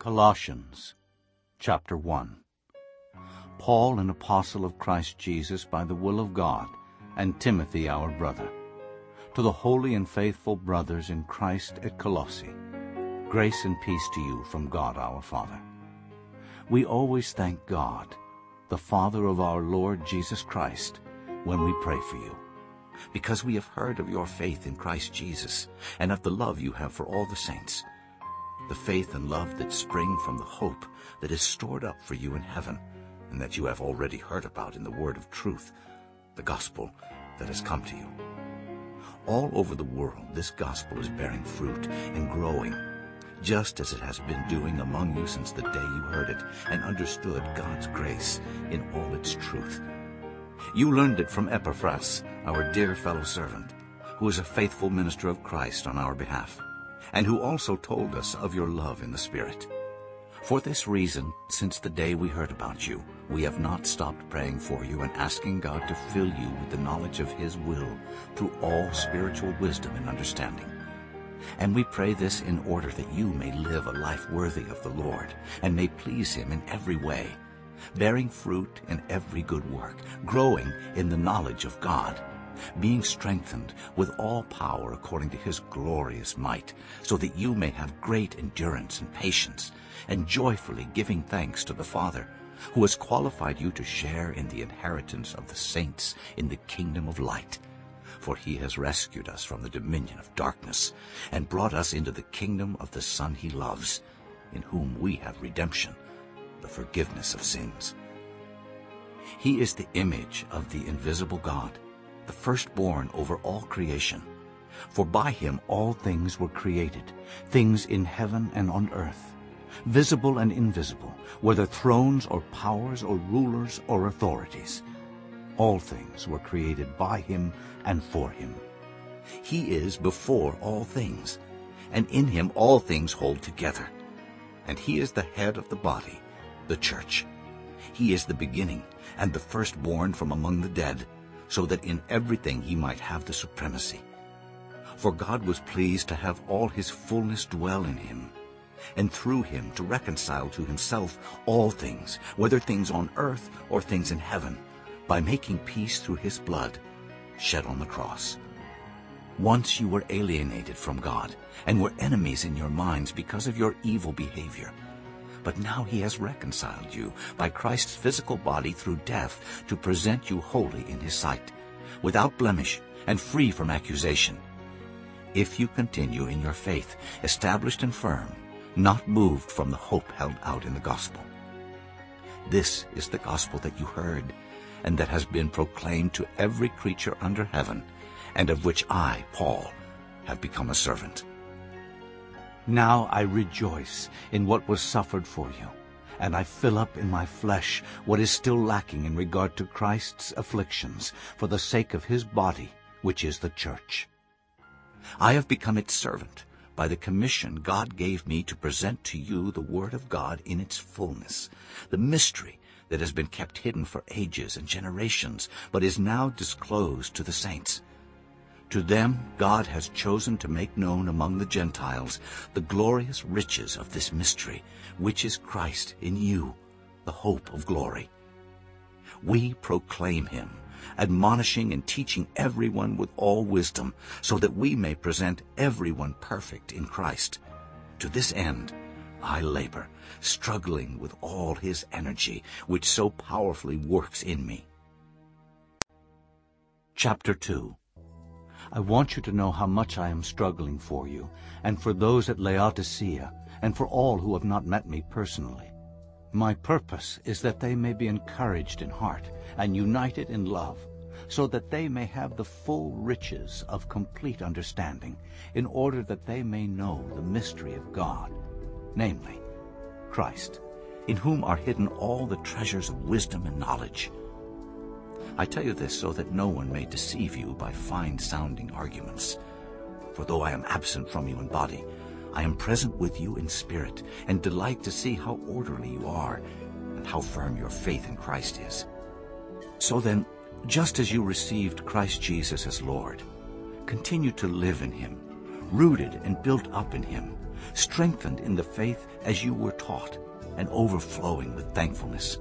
Colossians chapter 1 Paul, an apostle of Christ Jesus by the will of God, and Timothy our brother, to the holy and faithful brothers in Christ at Colossae, grace and peace to you from God our Father. We always thank God, the Father of our Lord Jesus Christ, when we pray for you, because we have heard of your faith in Christ Jesus and of the love you have for all the saints the faith and love that spring from the hope that is stored up for you in heaven, and that you have already heard about in the word of truth, the gospel that has come to you. All over the world this gospel is bearing fruit and growing, just as it has been doing among you since the day you heard it and understood God's grace in all its truth. You learned it from Epaphras, our dear fellow servant, who is a faithful minister of Christ on our behalf and who also told us of your love in the Spirit. For this reason, since the day we heard about you, we have not stopped praying for you and asking God to fill you with the knowledge of His will through all spiritual wisdom and understanding. And we pray this in order that you may live a life worthy of the Lord and may please Him in every way, bearing fruit in every good work, growing in the knowledge of God, being strengthened with all power according to his glorious might, so that you may have great endurance and patience, and joyfully giving thanks to the Father, who has qualified you to share in the inheritance of the saints in the kingdom of light. For he has rescued us from the dominion of darkness, and brought us into the kingdom of the Son he loves, in whom we have redemption, the forgiveness of sins. He is the image of the invisible God, the firstborn over all creation. For by him all things were created, things in heaven and on earth, visible and invisible, whether thrones or powers or rulers or authorities. All things were created by him and for him. He is before all things, and in him all things hold together. And he is the head of the body, the church. He is the beginning and the firstborn from among the dead, so that in everything he might have the supremacy. For God was pleased to have all his fullness dwell in him, and through him to reconcile to himself all things, whether things on earth or things in heaven, by making peace through his blood shed on the cross. Once you were alienated from God and were enemies in your minds because of your evil behavior. But now he has reconciled you by Christ's physical body through death to present you holy in his sight, without blemish and free from accusation. If you continue in your faith, established and firm, not moved from the hope held out in the gospel. This is the gospel that you heard, and that has been proclaimed to every creature under heaven, and of which I, Paul, have become a servant. Now I rejoice in what was suffered for you, and I fill up in my flesh what is still lacking in regard to Christ's afflictions for the sake of his body, which is the church. I have become its servant by the commission God gave me to present to you the Word of God in its fullness, the mystery that has been kept hidden for ages and generations, but is now disclosed to the saints. To them God has chosen to make known among the Gentiles the glorious riches of this mystery, which is Christ in you, the hope of glory. We proclaim him, admonishing and teaching everyone with all wisdom, so that we may present everyone perfect in Christ. To this end I labor, struggling with all his energy, which so powerfully works in me. Chapter 2 I want you to know how much I am struggling for you, and for those at Laodicea, and for all who have not met me personally. My purpose is that they may be encouraged in heart and united in love, so that they may have the full riches of complete understanding, in order that they may know the mystery of God, namely, Christ, in whom are hidden all the treasures of wisdom and knowledge. I tell you this so that no one may deceive you by fine-sounding arguments. For though I am absent from you in body, I am present with you in spirit, and delight to see how orderly you are, and how firm your faith in Christ is. So then, just as you received Christ Jesus as Lord, continue to live in him, rooted and built up in him, strengthened in the faith as you were taught, and overflowing with thankfulness.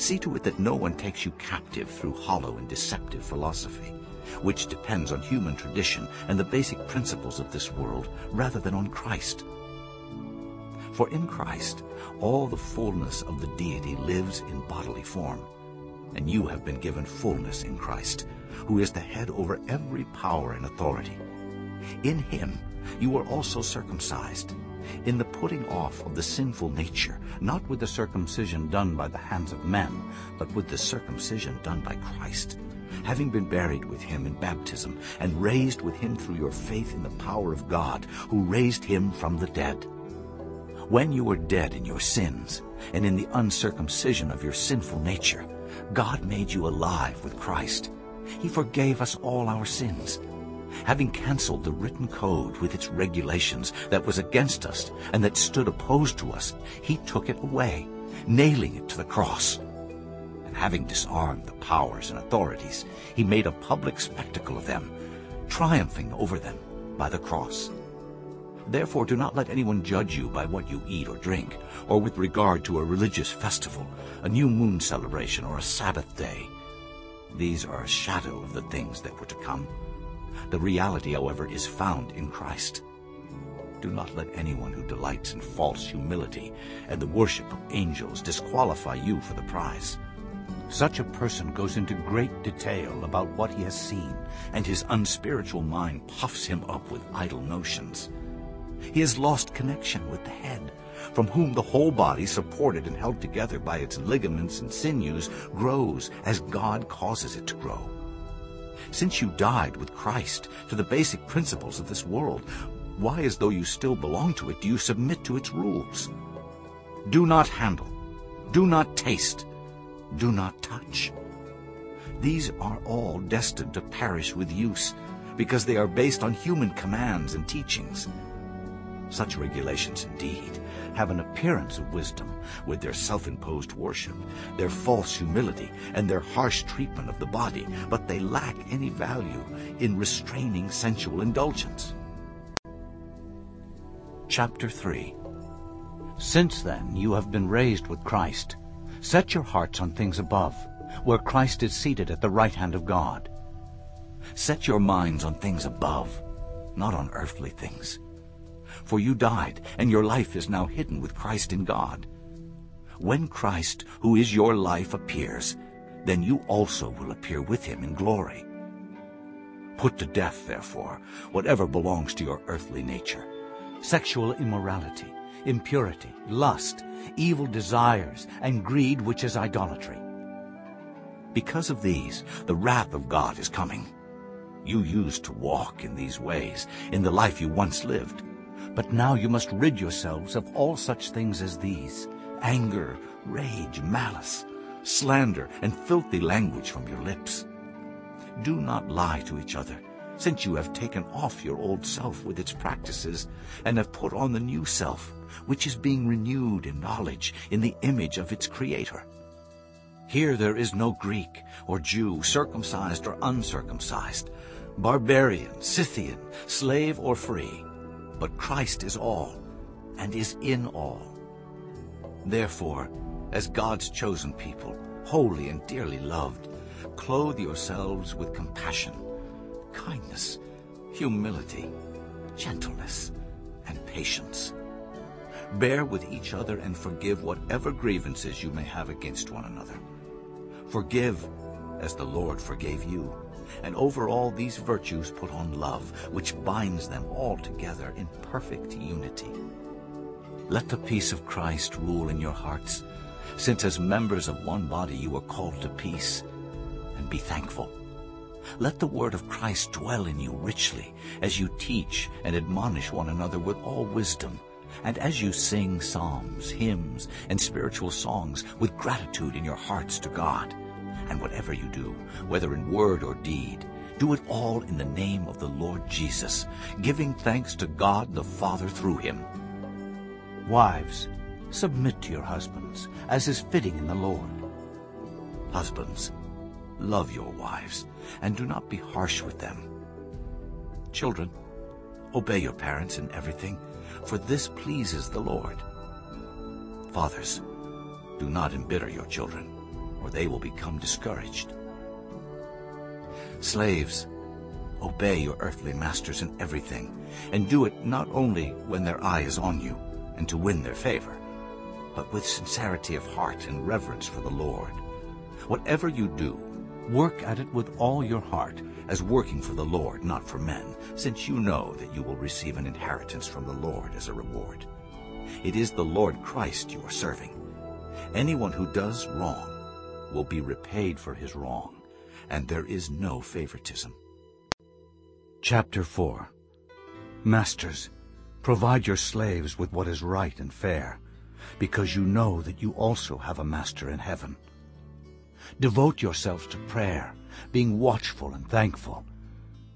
See to it that no one takes you captive through hollow and deceptive philosophy, which depends on human tradition and the basic principles of this world rather than on Christ. For in Christ all the fullness of the deity lives in bodily form, and you have been given fullness in Christ, who is the head over every power and authority. In him you were also circumcised, in the putting off of the sinful nature, not with the circumcision done by the hands of men, but with the circumcision done by Christ, having been buried with him in baptism, and raised with him through your faith in the power of God, who raised him from the dead. When you were dead in your sins, and in the uncircumcision of your sinful nature, God made you alive with Christ. He forgave us all our sins, having canceled the written code with its regulations that was against us and that stood opposed to us, he took it away, nailing it to the cross. And having disarmed the powers and authorities, he made a public spectacle of them, triumphing over them by the cross. Therefore do not let anyone judge you by what you eat or drink, or with regard to a religious festival, a new moon celebration, or a Sabbath day. These are a shadow of the things that were to come. The reality, however, is found in Christ. Do not let anyone who delights in false humility and the worship of angels disqualify you for the prize. Such a person goes into great detail about what he has seen, and his unspiritual mind puffs him up with idle notions. He has lost connection with the head, from whom the whole body, supported and held together by its ligaments and sinews, grows as God causes it to grow. Since you died with Christ to the basic principles of this world, why, as though you still belong to it, do you submit to its rules? Do not handle, do not taste, do not touch. These are all destined to perish with use, because they are based on human commands and teachings. Such regulations, indeed, have an appearance of wisdom with their self-imposed worship, their false humility, and their harsh treatment of the body, but they lack any value in restraining sensual indulgence. Chapter 3 Since then you have been raised with Christ. Set your hearts on things above, where Christ is seated at the right hand of God. Set your minds on things above, not on earthly things for you died, and your life is now hidden with Christ in God. When Christ, who is your life, appears, then you also will appear with him in glory. Put to death, therefore, whatever belongs to your earthly nature. Sexual immorality, impurity, lust, evil desires, and greed which is idolatry. Because of these, the wrath of God is coming. You used to walk in these ways in the life you once lived. But now you must rid yourselves of all such things as these, anger, rage, malice, slander, and filthy language from your lips. Do not lie to each other, since you have taken off your old self with its practices and have put on the new self, which is being renewed in knowledge in the image of its Creator. Here there is no Greek or Jew, circumcised or uncircumcised, barbarian, Scythian, slave or free, but Christ is all and is in all. Therefore, as God's chosen people, holy and dearly loved, clothe yourselves with compassion, kindness, humility, gentleness, and patience. Bear with each other and forgive whatever grievances you may have against one another. Forgive as the Lord forgave you. And over all these virtues put on love, which binds them all together in perfect unity. Let the peace of Christ rule in your hearts, since as members of one body you are called to peace, and be thankful. Let the word of Christ dwell in you richly, as you teach and admonish one another with all wisdom, and as you sing psalms, hymns, and spiritual songs with gratitude in your hearts to God. And whatever you do, whether in word or deed, do it all in the name of the Lord Jesus, giving thanks to God the Father through him. Wives, submit to your husbands, as is fitting in the Lord. Husbands, love your wives, and do not be harsh with them. Children, obey your parents in everything, for this pleases the Lord. Fathers, do not embitter your children, or they will become discouraged. Slaves, obey your earthly masters in everything, and do it not only when their eye is on you, and to win their favor, but with sincerity of heart and reverence for the Lord. Whatever you do, work at it with all your heart, as working for the Lord, not for men, since you know that you will receive an inheritance from the Lord as a reward. It is the Lord Christ you are serving. Anyone who does wrong will be repaid for his wrong, and there is no favoritism. Chapter 4 Masters, provide your slaves with what is right and fair, because you know that you also have a master in heaven. Devote yourselves to prayer, being watchful and thankful.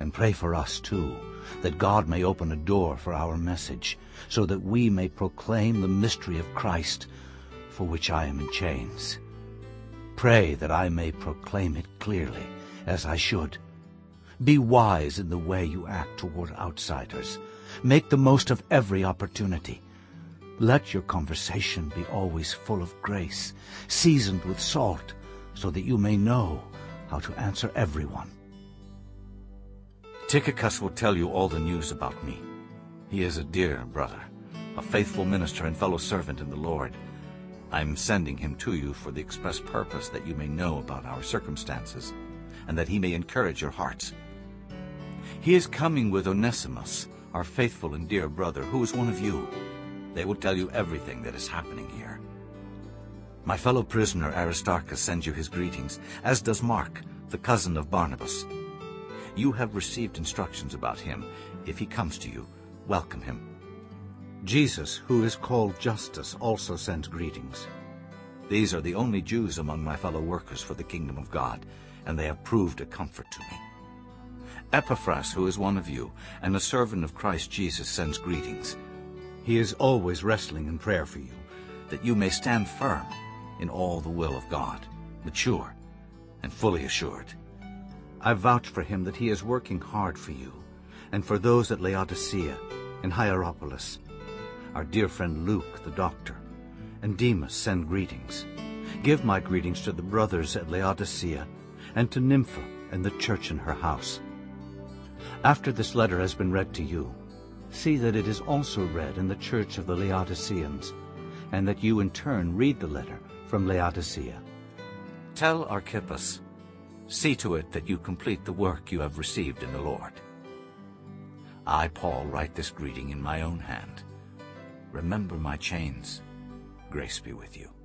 And pray for us, too, that God may open a door for our message, so that we may proclaim the mystery of Christ, for which I am in chains. Pray that I may proclaim it clearly, as I should. Be wise in the way you act toward outsiders. Make the most of every opportunity. Let your conversation be always full of grace, seasoned with salt, so that you may know how to answer everyone. Tychicus will tell you all the news about me. He is a dear brother, a faithful minister and fellow servant in the Lord. I am sending him to you for the express purpose that you may know about our circumstances, and that he may encourage your hearts. He is coming with Onesimus, our faithful and dear brother, who is one of you. They will tell you everything that is happening here. My fellow prisoner Aristarchus sends you his greetings, as does Mark, the cousin of Barnabas. You have received instructions about him. If he comes to you, welcome him. Jesus, who is called Justus, also sends greetings. These are the only Jews among my fellow workers for the kingdom of God, and they have proved a comfort to me. Epaphras, who is one of you, and a servant of Christ Jesus, sends greetings. He is always wrestling in prayer for you, that you may stand firm in all the will of God, mature and fully assured. I vouch for him that he is working hard for you, and for those at Laodicea and Hierapolis. Our dear friend Luke, the doctor, and Demas send greetings. Give my greetings to the brothers at Laodicea, and to Nympha and the church in her house. After this letter has been read to you, see that it is also read in the church of the Laodiceans, and that you in turn read the letter from Laodicea. Tell Archippus See to it that you complete the work you have received in the Lord. I, Paul, write this greeting in my own hand. Remember my chains. Grace be with you.